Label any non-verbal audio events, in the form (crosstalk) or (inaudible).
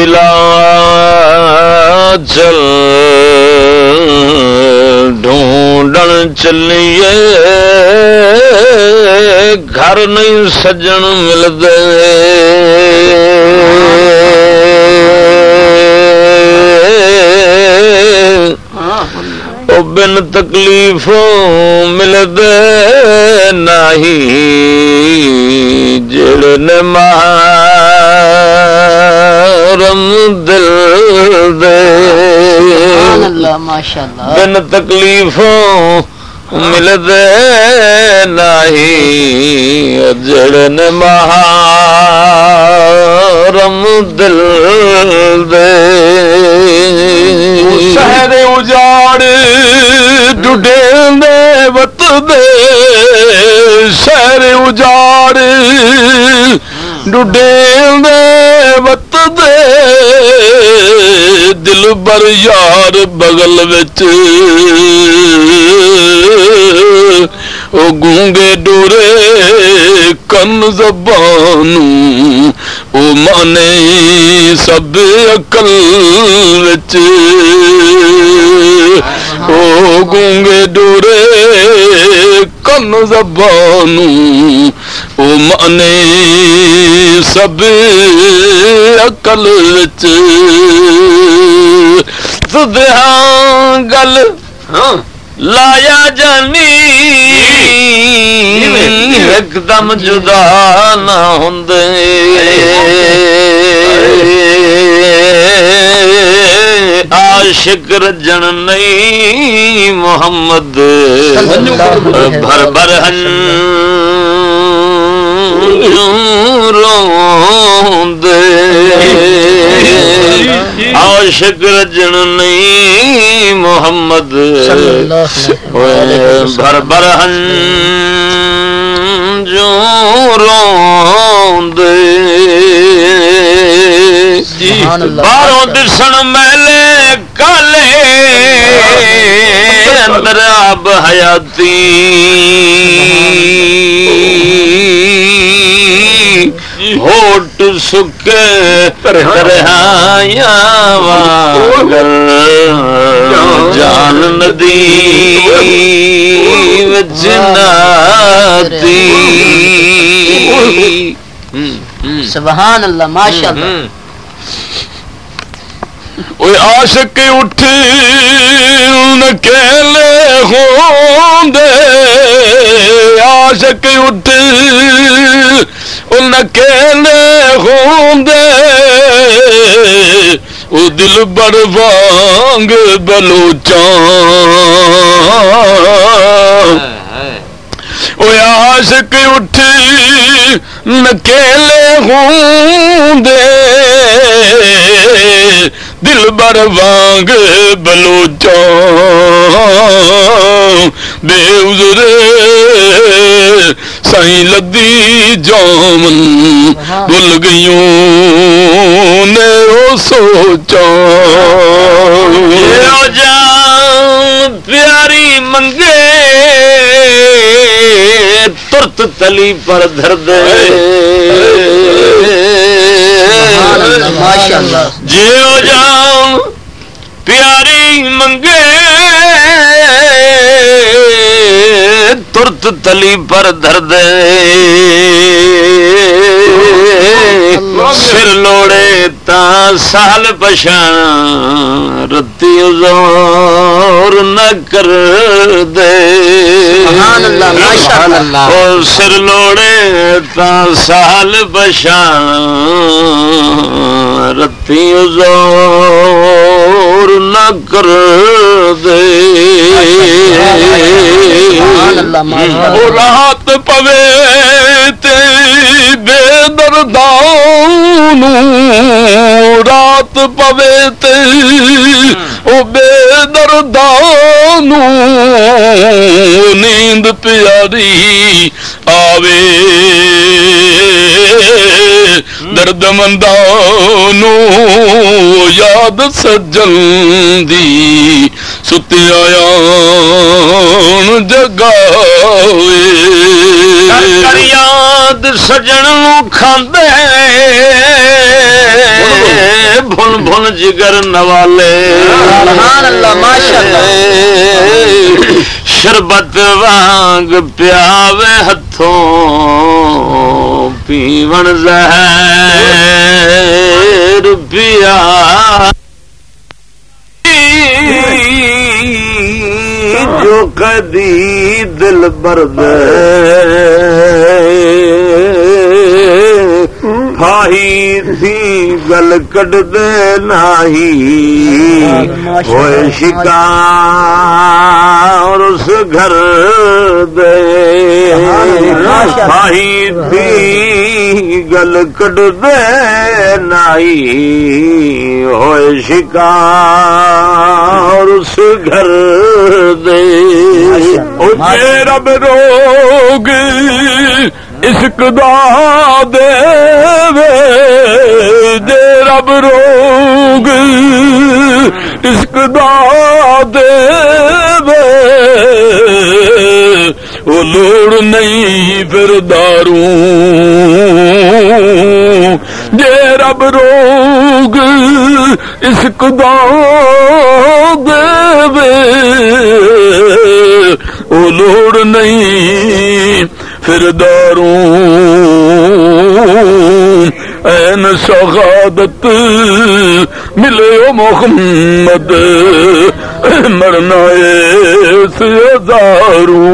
دلا چل ڈھونڈن چلیے، گھر نہیں سجن ملتے بن تکلیف مل دے نہیں جڑ نے محرم دل دے۔ بن تکلیفوں مل دے نہیں محرم دل دے۔ شہر اجاڑ ڈڈے دے وت دے۔ شہر اجاڑ ڈڈے دے وت دے دل بر یار بغل وچ او گونگے ڈورے کن زبان او مانے سب اکل وچ او گونگے ڈورے کن زبان او مانے سب سدھیاں گل لایا جانی ایک دم جدا نہ ہوں عاشق رجن نہیں محمد بھر بھر ہن روندے۔ (laughs) عاشق رجن نہیں محمد۔ بھر بھر ہن جو روندے باروں دسن میلے کالے۔ اندر آب حیاتی۔ ہوٹ سکے رہایا واگر جان ندی وجناتی سبحان اللہ ماشاء اللہ اوے عاشق اٹھ نکیلے ہوں دے۔ عاشق اٹھ نکیلے ہوں دے، او دل بڑ وانگ بلوچاں اوے عاشق اٹھ نکیلے ہوں دے۔ دل بر وانگ بلوچاں بے عذرے سائیں لدی جامن بھول گئیوں نے او سوچاں او جان پیاری منگے ترت تلی پر دھر دے جیو جان ترت تلی پر دھر دے سر لوڑے تا سال پشان رتی زور نہ کر دے۔ سر لوڑے تا سال پشان رتی زور نہ کر دے۔ رات پوے تے بے دردان رات پوے تے او بے دردان نیند پیاری آوے۔ درد مندانو یاد سجن دی ستی آیا جگاوے۔ یاد سجن کھاندے۔ خون جگر نوالے۔ سبحان اللہ شربت وانگ پیاوے۔ ہتھوں پیون زہر پیا جو کدی دل برد کھائی تھی گل کٹ دے نہیں ہوئے شکار اس گھر دے۔ کھائی تھی گل کٹ دے نہیں ہوئے شکار اس گھر دے۔ اے رب روگ عشق دا دے وے دے رب روگ، عشق دا دے وے وہ لوڑ نہیں پھر داروں۔ دے رب روگ، عشق دا دے وے وہ لوڑ نہیں پھر داروں این شہادت ملے او محمد مرنا ہے ہزاروں۔